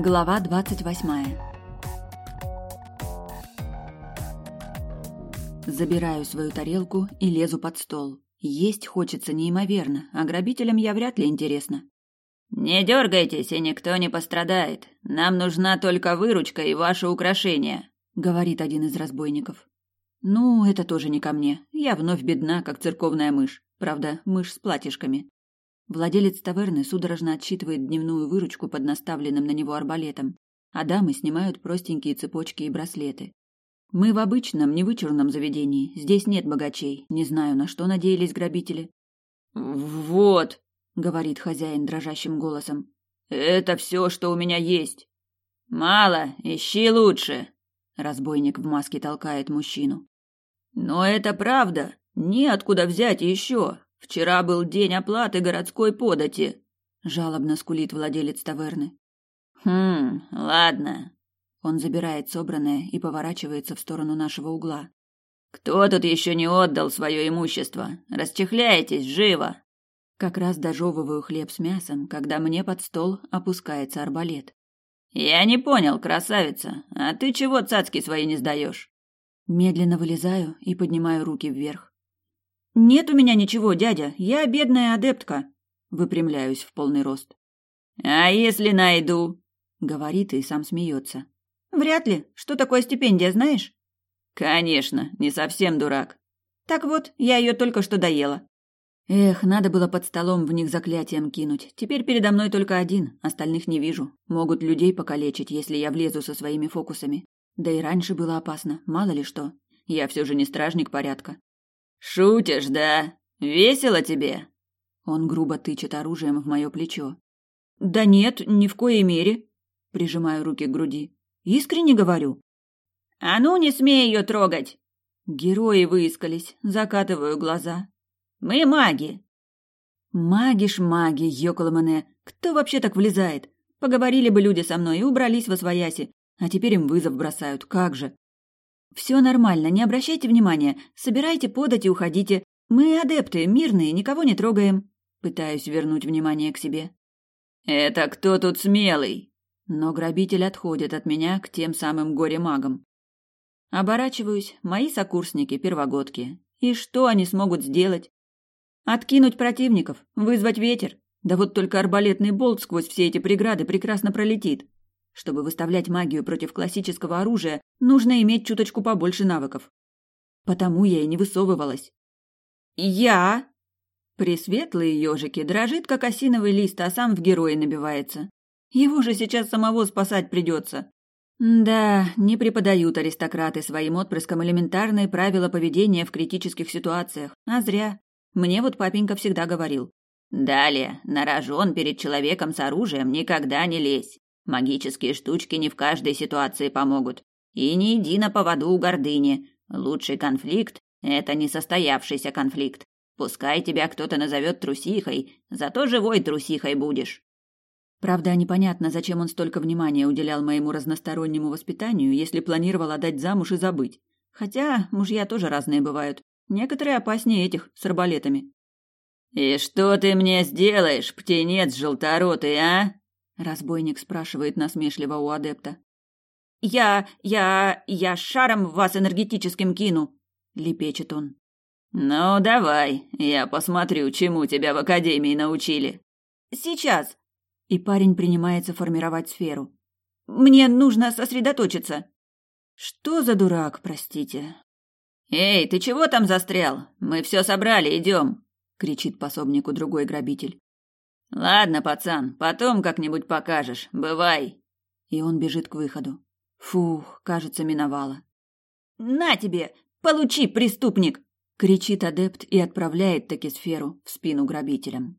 Глава двадцать восьмая. Забираю свою тарелку и лезу под стол. Есть хочется неимоверно, а грабителям я вряд ли интересно. «Не дергайтесь, и никто не пострадает. Нам нужна только выручка и ваше украшение», — говорит один из разбойников. «Ну, это тоже не ко мне. Я вновь бедна, как церковная мышь. Правда, мышь с платьишками. Владелец таверны судорожно отсчитывает дневную выручку под наставленным на него арбалетом, а дамы снимают простенькие цепочки и браслеты. Мы в обычном, невычурном заведении. Здесь нет богачей. Не знаю, на что надеялись грабители. «Вот», — говорит хозяин дрожащим голосом, — «это все, что у меня есть». «Мало, ищи лучше», — разбойник в маске толкает мужчину. «Но это правда. Неоткуда взять еще. Вчера был день оплаты городской подати, жалобно скулит владелец таверны. Хм, ладно. Он забирает собранное и поворачивается в сторону нашего угла. Кто тут еще не отдал свое имущество? Расчехляйтесь, живо. Как раз дожевываю хлеб с мясом, когда мне под стол опускается арбалет. Я не понял, красавица, а ты чего цацки свои не сдаешь? Медленно вылезаю и поднимаю руки вверх. «Нет у меня ничего, дядя. Я бедная адептка». Выпрямляюсь в полный рост. «А если найду?» Говорит и сам смеется. «Вряд ли. Что такое стипендия, знаешь?» «Конечно, не совсем дурак». «Так вот, я ее только что доела». Эх, надо было под столом в них заклятием кинуть. Теперь передо мной только один, остальных не вижу. Могут людей покалечить, если я влезу со своими фокусами. Да и раньше было опасно, мало ли что. Я все же не стражник порядка. «Шутишь, да? Весело тебе?» Он грубо тычет оружием в мое плечо. «Да нет, ни в коей мере», — прижимаю руки к груди. «Искренне говорю». «А ну, не смей ее трогать!» Герои выискались, закатываю глаза. «Мы маги!» «Маги ж маги, ёколомане! Кто вообще так влезает? Поговорили бы люди со мной и убрались во свояси, а теперь им вызов бросают, как же!» «Все нормально, не обращайте внимания. Собирайте подать и уходите. Мы адепты, мирные, никого не трогаем». Пытаюсь вернуть внимание к себе. «Это кто тут смелый?» Но грабитель отходит от меня к тем самым горе-магам. Оборачиваюсь, мои сокурсники, первогодки. И что они смогут сделать? Откинуть противников, вызвать ветер. Да вот только арбалетный болт сквозь все эти преграды прекрасно пролетит. Чтобы выставлять магию против классического оружия, нужно иметь чуточку побольше навыков. Потому я и не высовывалась. «Я!» Пресветлые ежики дрожит, как осиновый лист, а сам в герои набивается. Его же сейчас самого спасать придется. Да, не преподают аристократы своим отпрыскам элементарные правила поведения в критических ситуациях. А зря. Мне вот папенька всегда говорил. Далее, на рожон перед человеком с оружием никогда не лезь. Магические штучки не в каждой ситуации помогут. И не иди на поводу у гордыни. Лучший конфликт – это несостоявшийся конфликт. Пускай тебя кто-то назовет трусихой, зато живой трусихой будешь. Правда, непонятно, зачем он столько внимания уделял моему разностороннему воспитанию, если планировал отдать замуж и забыть. Хотя мужья тоже разные бывают. Некоторые опаснее этих с арбалетами. «И что ты мне сделаешь, птенец желторотый, а?» Разбойник спрашивает насмешливо у адепта. Я, я, я шаром вас энергетическим кину, лепечет он. Ну, давай, я посмотрю, чему тебя в академии научили. Сейчас. И парень принимается формировать сферу. Мне нужно сосредоточиться. Что за дурак, простите? Эй, ты чего там застрял? Мы все собрали, идем, кричит пособнику другой грабитель. Ладно, пацан, потом как-нибудь покажешь. Бывай. И он бежит к выходу. Фух, кажется, миновало. На тебе, получи, преступник, кричит адепт и отправляет таки сферу в спину грабителям.